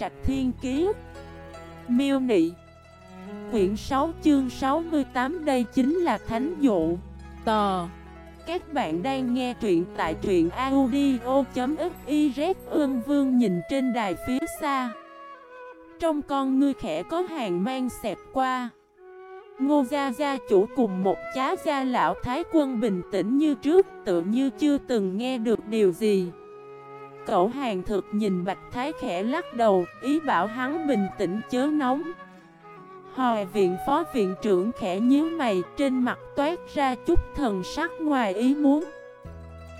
Trạch Thiên Kiế Miêu Nị. Quyển 6 chương 68 đây chính là Thánh Dụ. Tò. Các bạn đang nghe truyện tại truyện audio.xyz Ương Vương nhìn trên đài phía xa. Trong con ngươi khẽ có hàng mang xẹp qua. Ngô Gia Gia chủ cùng một chá gia lão thái quân bình tĩnh như trước, Tự như chưa từng nghe được điều gì. Cậu hàng thực nhìn Bạch Thái khẽ lắc đầu, Ý bảo hắn bình tĩnh chớ nóng. Hòi viện phó viện trưởng khẽ nhíu mày, Trên mặt toát ra chút thần sắc ngoài ý muốn.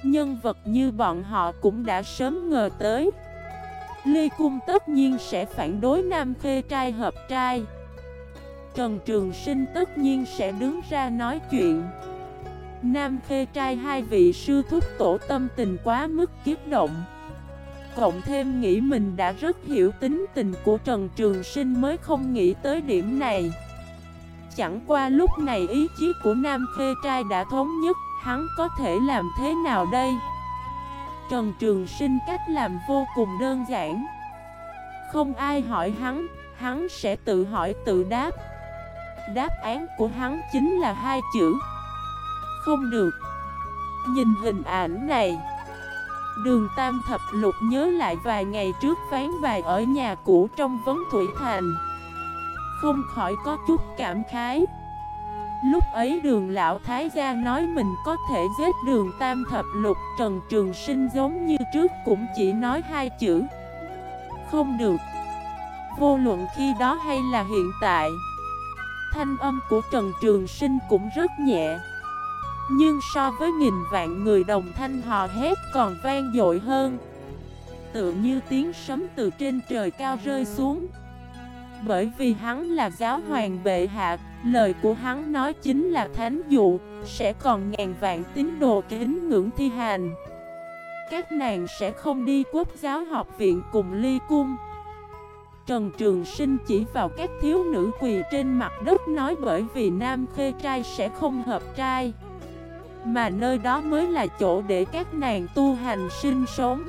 Nhân vật như bọn họ cũng đã sớm ngờ tới. Ly Cung tất nhiên sẽ phản đối Nam Khê trai hợp trai. Trần Trường Sinh tất nhiên sẽ đứng ra nói chuyện. Nam Khê trai hai vị sư thúc tổ tâm tình quá mức kiếp động. Cộng thêm nghĩ mình đã rất hiểu tính tình của Trần Trường Sinh mới không nghĩ tới điểm này. Chẳng qua lúc này ý chí của Nam Khê trai đã thống nhất Hắn có thể làm thế nào đây? Trần Trường Sinh cách làm vô cùng đơn giản. Không ai hỏi hắn, hắn sẽ tự hỏi tự đáp. Đáp án của hắn chính là hai chữ. Không được. Nhìn hình ảnh này. Đường Tam Thập Lục nhớ lại vài ngày trước ván bài ở nhà cũ trong Vấn Thủy Thành. Không khỏi có chút cảm khái. Lúc ấy đường lão thái gia nói mình có thể giết đường Tam Thập Lục, Trần Trường Sinh giống như trước cũng chỉ nói hai chữ. Không được. Vô luận khi đó hay là hiện tại, Thanh âm của Trần Trường Sinh cũng rất nhẹ. Nhưng so với nghìn vạn người đồng thanh hò hét còn vang dội hơn. Tựa như tiếng sấm từ trên trời cao rơi xuống. Bởi vì hắn là giáo hoàng bệ hạ, Lời của hắn nói chính là thánh dụ, Sẽ còn ngàn vạn tín đồ kính ngưỡng thi hành. Các nàng sẽ không đi quốc giáo học viện cùng ly cung. Trần Trường Sinh chỉ vào các thiếu nữ quỳ trên mặt đất nói bởi vì nam khê trai sẽ không hợp trai. Mà nơi đó mới là chỗ để các nàng tu hành sinh sống.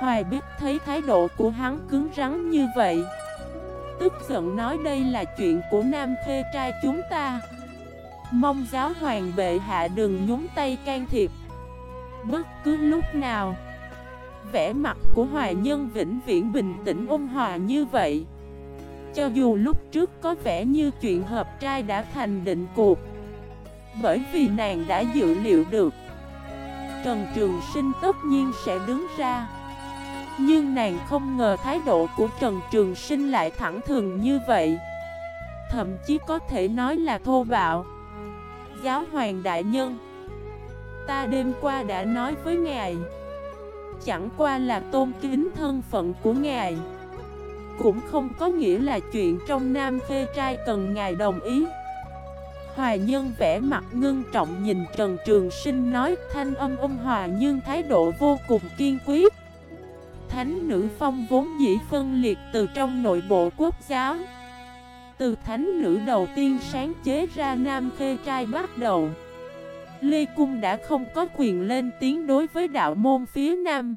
Hoài biết thấy thái độ của hắn cứng rắn như vậy, Tức giận nói đây là chuyện của nam khê trai chúng ta. Mong giáo hoàng bệ hạ đừng nhúng tay can thiệp. Bất cứ lúc nào, vẻ mặt của Hoài Nhân vĩnh viễn bình tĩnh ôn hòa như vậy. Cho dù lúc trước có vẻ như chuyện hợp trai đã thành định cuộc bởi vì nàng đã dự liệu được, Trần Trường Sinh tất nhiên sẽ đứng ra. Nhưng nàng không ngờ thái độ của Trần Trường Sinh lại thẳng thường như vậy. Thậm chí có thể nói là thô bạo. Giáo hoàng đại nhân, Ta đêm qua đã nói với ngài. Chẳng qua là tôn kính thân phận của ngài. Cũng không có nghĩa là chuyện trong nam khê trai cần ngài đồng ý. Hoài nhân vẽ mặt ngưng trọng nhìn Trần Trường Sinh nói thanh âm ôn hòa nhưng thái độ vô cùng kiên quyết Thánh nữ phong vốn dĩ phân liệt từ trong nội bộ quốc giáo Từ thánh nữ đầu tiên sáng chế ra nam khê trai bắt đầu Lê Cung đã không có quyền lên tiếng đối với đạo môn phía Nam.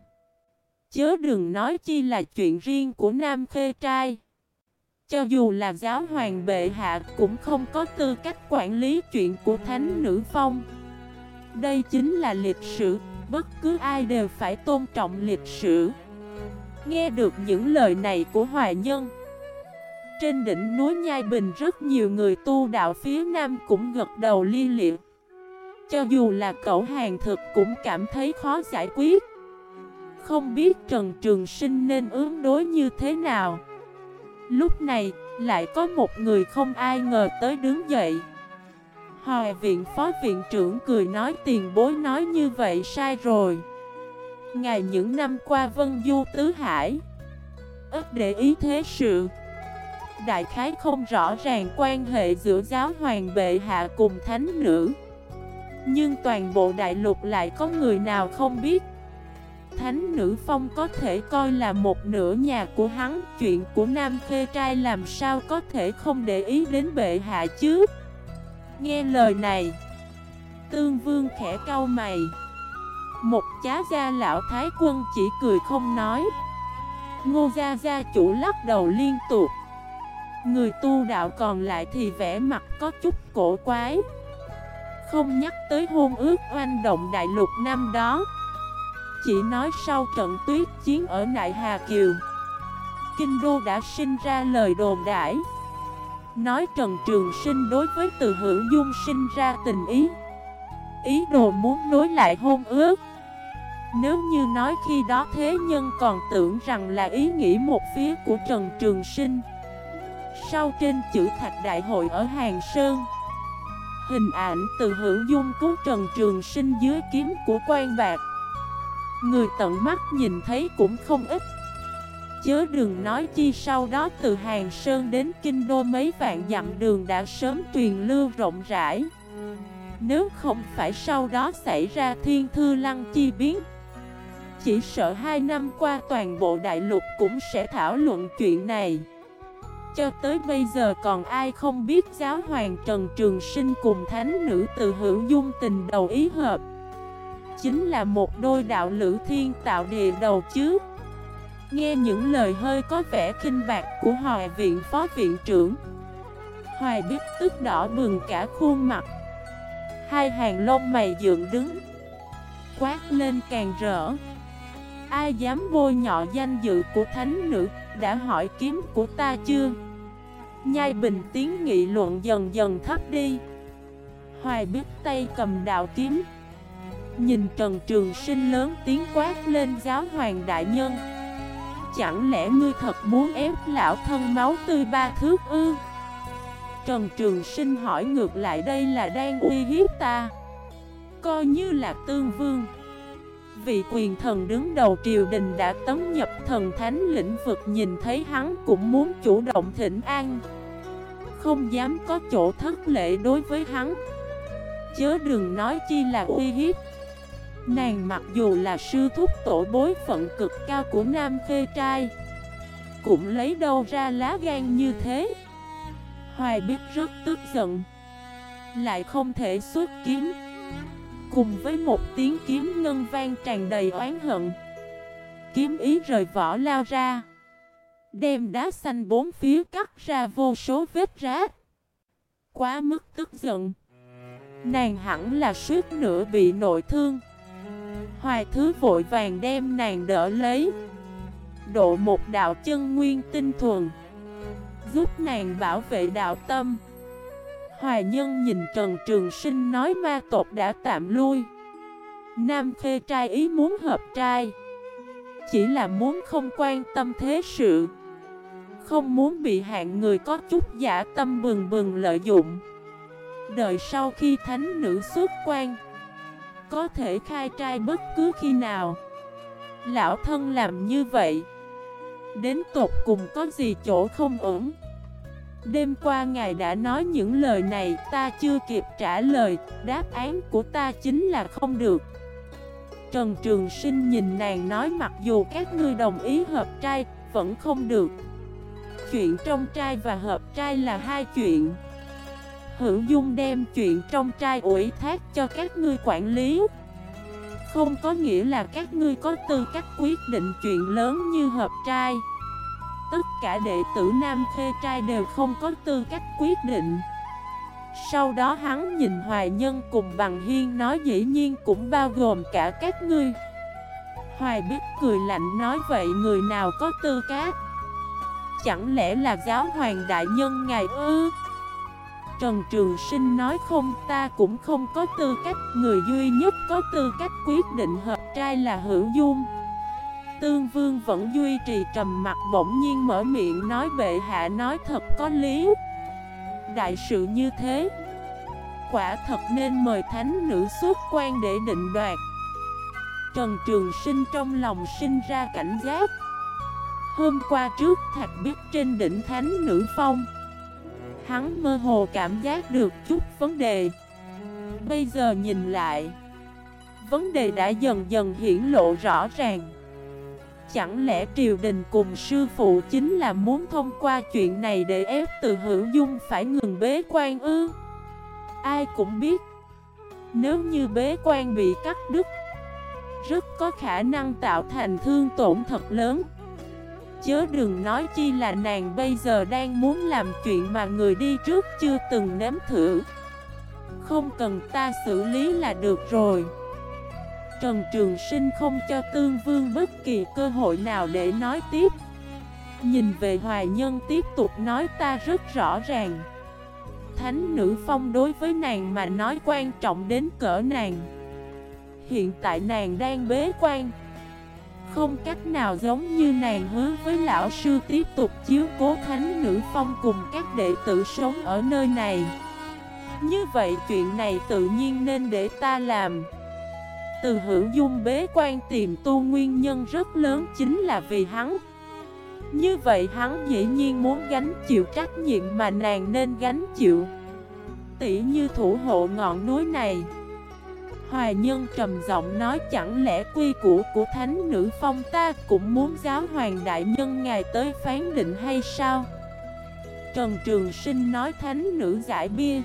Chớ đừng nói chi là chuyện riêng của Nam Khê Trai. Cho dù là giáo hoàng bệ hạ cũng không có tư cách quản lý chuyện của thánh nữ phong. Đây chính là lịch sử, bất cứ ai đều phải tôn trọng lịch sử. Nghe được những lời này của hòa nhân. Trên đỉnh núi Nhai Bình rất nhiều người tu đạo phía Nam cũng gật đầu li liệt. Cho dù là cậu hàng thực cũng cảm thấy khó giải quyết Không biết Trần Trường Sinh nên ứng đối như thế nào Lúc này, lại có một người không ai ngờ tới đứng dậy. Hòa viện phó viện trưởng cười nói tiền bối nói như vậy sai rồi. Ngày những năm qua Vân Du Tứ Hải Ít để ý thế sự. Đại khái không rõ ràng quan hệ giữa giáo hoàng bệ hạ cùng thánh nữ. Nhưng toàn bộ đại lục lại có người nào không biết. Thánh nữ phong có thể coi là một nửa nhà của hắn. Chuyện của Nam Khê Trai làm sao có thể không để ý đến bệ hạ chứ? Nghe lời này, Tương vương khẽ cau mày. Một chá gia lão thái quân chỉ cười không nói. Ngô Gia Gia chủ lắc đầu liên tục. Người tu đạo còn lại thì vẻ mặt có chút cổ quái. Không nhắc tới hôn ước oanh động đại lục năm đó. Chỉ nói sau trận tuyết chiến ở Nại Hà Kiều. Kinh Đô đã sinh ra lời đồn đãi. Nói Trần Trường Sinh đối với từ hữu dung sinh ra tình ý. Ý đồ muốn nối lại hôn ước. Nếu như nói khi đó thế nhân còn tưởng rằng là ý nghĩ một phía của Trần Trường Sinh. Sau trên chữ thạch đại hội ở Hàng Sơn, Hình ảnh từ hữu dung cứu Trần Trường Sinh dưới kiếm của quan bạc. Người tận mắt nhìn thấy cũng không ít. Chớ đừng nói chi sau đó từ Hàng Sơn đến Kinh Đô mấy vạn dặm đường đã sớm truyền lưu rộng rãi. Nếu không phải sau đó xảy ra thiên thư lăng chi biến, Chỉ sợ hai năm qua toàn bộ đại lục cũng sẽ thảo luận chuyện này. Cho tới bây giờ còn ai không biết giáo hoàng Trần Trường Sinh cùng thánh nữ từ hữu dung tình đầu ý hợp. Chính là một đôi đạo lữ thiên tạo địa đầu chứ. Nghe những lời hơi có vẻ kinh bạc của Hoài viện phó viện trưởng, Hoài biết tức đỏ bừng cả khuôn mặt. Hai hàng lông mày dựng đứng, Quát lên càng rỡ. Ai dám bôi nhọ danh dự của thánh nữ Đã hỏi kiếm của ta chưa? Nhai bình tiếng nghị luận dần dần thấp đi. Hoài biết tay cầm đạo kiếm Nhìn Trần Trường Sinh lớn tiếng quát lên giáo hoàng đại nhân. Chẳng lẽ ngươi thật muốn ép lão thân máu tươi ba thước ư? Trần Trường Sinh hỏi ngược lại đây là đang uy hiếp ta. Coi như là tương vương. Vị quyền thần đứng đầu triều đình đã tấn nhập thần thánh lĩnh vực nhìn thấy hắn cũng muốn chủ động thỉnh an. Không dám có chỗ thất lễ đối với hắn. Chớ đừng nói chi là uy hiếp Nàng mặc dù là sư thúc tổ bối phận cực cao của nam khê trai, Cũng lấy đâu ra lá gan như thế? Hoài biết rất tức giận, Lại không thể xuất kiếm. Cùng với một tiếng kiếm ngân vang tràn đầy oán hận, Kiếm ý rời vỏ lao ra, Đem đá xanh bốn phía cắt ra vô số vết rác Quá mức tức giận, Nàng hẳn là suýt nữa bị nội thương. Hoài thứ vội vàng đem nàng đỡ lấy. Độ một đạo chân nguyên tinh thuần, Giúp nàng bảo vệ đạo tâm. Hoài nhân nhìn Trần Trường Sinh nói ma tộc đã tạm lui. Nam khê trai ý muốn hợp trai, Chỉ là muốn không quan tâm thế sự, Không muốn bị hạng người có chút giả tâm bừng bừng lợi dụng. Đợi sau khi thánh nữ xuất quan có thể khai trai bất cứ khi nào. Lão thân làm như vậy. Đến tột cùng có gì chỗ không ổn? Đêm qua ngài đã nói những lời này, Ta chưa kịp trả lời. Đáp án của ta chính là không được. Trần Trường Sinh nhìn nàng nói mặc dù các ngươi đồng ý hợp trai, Vẫn không được. Chuyện trong trai và hợp trai là hai chuyện. Hữu Dung đem chuyện trong trai ủy thác cho các ngươi quản lý. Không có nghĩa là các ngươi có tư cách quyết định chuyện lớn như hợp trai. Tất cả đệ tử Nam Khê Trai đều không có tư cách quyết định. Sau đó hắn nhìn Hoài Nhân cùng Bằng Hiên nói dĩ nhiên cũng bao gồm cả các ngươi. Hoài biết cười lạnh nói vậy người nào có tư cách? Chẳng lẽ là giáo hoàng đại nhân ngài ư? Trần Trường Sinh nói không, ta cũng không có tư cách. Người duy nhất có tư cách quyết định hợp trai là hữu dung. Tương Vương vẫn duy trì trầm mặt bỗng nhiên mở miệng nói bệ hạ nói thật có lý. Đại sự như thế, Quả thật nên mời thánh nữ xuất quan để định đoạt. Trần Trường Sinh trong lòng sinh ra cảnh giác. Hôm qua trước thạch biết trên đỉnh thánh nữ phong Hắn mơ hồ cảm giác được chút vấn đề. Bây giờ nhìn lại, Vấn đề đã dần dần hiển lộ rõ ràng. Chẳng lẽ triều đình cùng sư phụ chính là muốn thông qua chuyện này để ép từ hữu dung phải ngừng bế quan ư? Ai cũng biết, Nếu như bế quan bị cắt đứt, Rất có khả năng tạo thành thương tổn thật lớn chớ đừng nói chi là nàng bây giờ đang muốn làm chuyện mà người đi trước chưa từng nếm thử. Không cần ta xử lý là được rồi. Trần Trường Sinh không cho Tương Vương bất kỳ cơ hội nào để nói tiếp. Nhìn về Hoài Nhân tiếp tục nói ta rất rõ ràng. Thánh nữ phong đối với nàng mà nói quan trọng đến cỡ nàng. Hiện tại nàng đang bế quan. Không cách nào giống như nàng hứa với lão sư tiếp tục chiếu cố thánh nữ phong cùng các đệ tử sống ở nơi này. Như vậy chuyện này tự nhiên nên để ta làm. Từ hữu dung bế quan tìm tu nguyên nhân rất lớn chính là vì hắn. Như vậy hắn dĩ nhiên muốn gánh chịu trách nhiệm mà nàng nên gánh chịu. Tỷ như thủ hộ ngọn núi này Hoài nhân trầm giọng nói, chẳng lẽ quy củ của thánh nữ phong ta cũng muốn giáo hoàng đại nhân ngài tới phán định hay sao? Trần Trường Sinh nói, thánh nữ giải bia,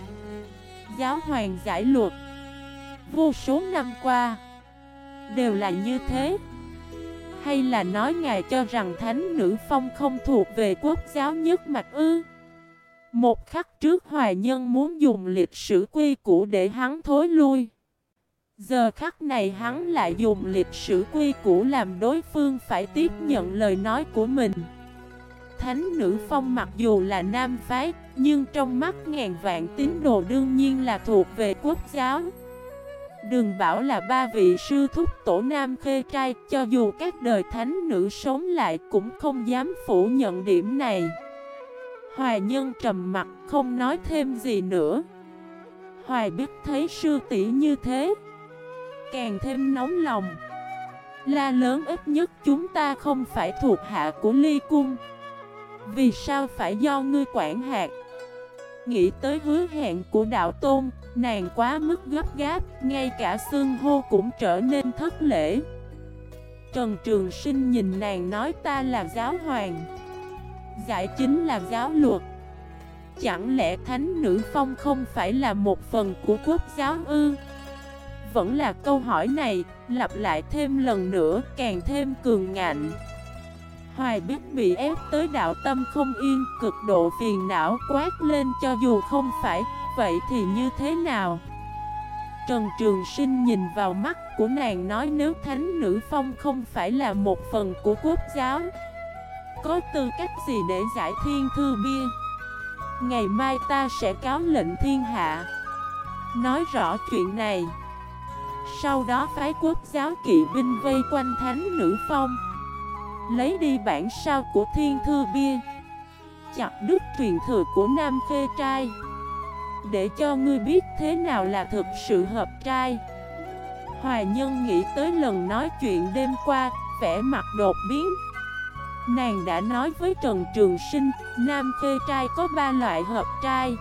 Giáo hoàng giải luật, Vô số năm qua Đều là như thế. Hay là nói ngài cho rằng thánh nữ phong không thuộc về quốc giáo nhất mạch ư? Một khắc trước hoài nhân muốn dùng lịch sử quy củ để hắn thối lui. Giờ khắc này hắn lại dùng lịch sử quy củ làm đối phương phải tiếp nhận lời nói của mình. Thánh nữ phong mặc dù là nam phái, Nhưng trong mắt ngàn vạn tín đồ đương nhiên là thuộc về quốc giáo. Đừng bảo là ba vị sư thúc tổ nam khê trai, Cho dù các đời thánh nữ sống lại cũng không dám phủ nhận điểm này. Hoài nhân trầm mặt không nói thêm gì nữa. Hoài biết thấy sư tỷ như thế càng thêm nóng lòng. La lớn ít nhất chúng ta không phải thuộc hạ của ly cung. Vì sao phải do ngươi quản hạt? Nghĩ tới hứa hẹn của đạo tôn, Nàng quá mức gấp gáp, Ngay cả xương hô cũng trở nên thất lễ. Trần Trường Sinh nhìn nàng nói ta là giáo hoàng. Giải chính là giáo luật. Chẳng lẽ thánh nữ phong không phải là một phần của quốc giáo ư? Vẫn là câu hỏi này, lặp lại thêm lần nữa, càng thêm cường ngạnh. Hoài biết bị ép tới đạo tâm không yên, cực độ phiền não quát lên cho dù không phải, vậy thì như thế nào? Trần Trường Sinh nhìn vào mắt của nàng nói nếu thánh nữ phong không phải là một phần của quốc giáo Có tư cách gì để giải thiên thư bia Ngày mai ta sẽ cáo lệnh thiên hạ Nói rõ chuyện này sau đó phái quốc giáo kỵ binh vây quanh thánh nữ phong. Lấy đi bản sao của thiên thư bia. Chặt đứt truyền thừa của nam khê trai. Để cho ngươi biết thế nào là thực sự hợp trai. Hoài nhân nghĩ tới lần nói chuyện đêm qua, Vẻ mặt đột biến. Nàng đã nói với Trần Trường Sinh, Nam khê trai có ba loại hợp trai.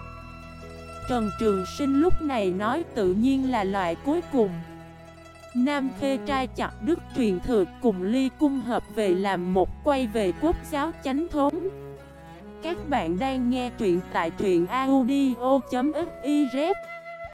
Trần Trường Sinh lúc này nói tự nhiên là loại cuối cùng. Nam Khê trai chặt đức truyền thừa cùng ly cung hợp về làm một quay về quốc giáo chánh thống Các bạn đang nghe truyện tại truyện audio.fif